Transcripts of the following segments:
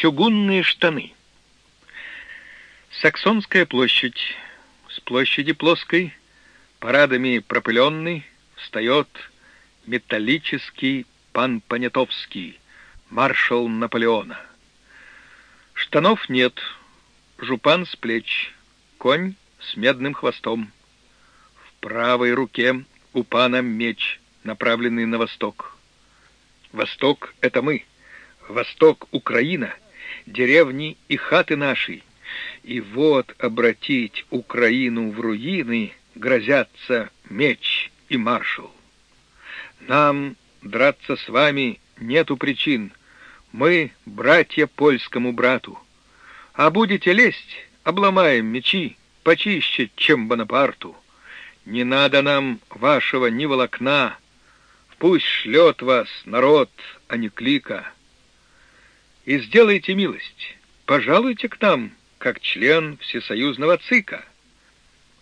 Чугунные штаны. Саксонская площадь. С площади плоской, парадами пропыленный, встает металлический пан Понятовский, маршал Наполеона. Штанов нет, жупан с плеч, конь с медным хвостом. В правой руке у пана меч, направленный на восток. Восток — это мы, восток — Украина, деревни и хаты наши. И вот обратить Украину в руины грозятся меч и маршал. Нам драться с вами нету причин. Мы — братья польскому брату. А будете лезть, обломаем мечи, почище, чем Бонапарту. Не надо нам вашего ни волокна, Пусть шлет вас народ, а не клика. И сделайте милость, пожалуйте к нам, как член всесоюзного ЦИКа.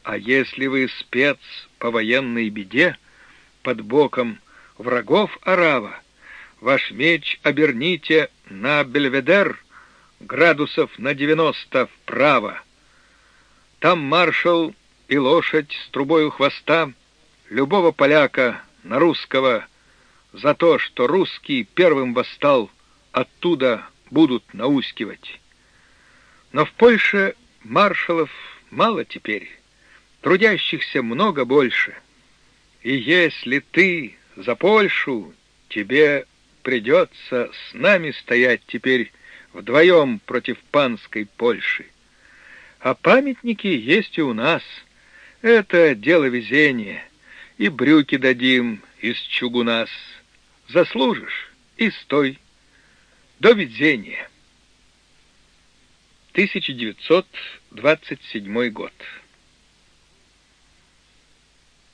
А если вы спец по военной беде, под боком врагов арава, ваш меч оберните на бельведер градусов на девяносто вправо. Там маршал и лошадь с трубой у хвоста любого поляка на русского за то, что русский первым восстал, оттуда будут наускивать. Но в Польше маршалов мало теперь, трудящихся много больше. И если ты за Польшу, тебе придется с нами стоять теперь вдвоем против панской Польши. А памятники есть и у нас. Это дело везения и брюки дадим из чугунас. Заслужишь и стой. До видения. 1927 год.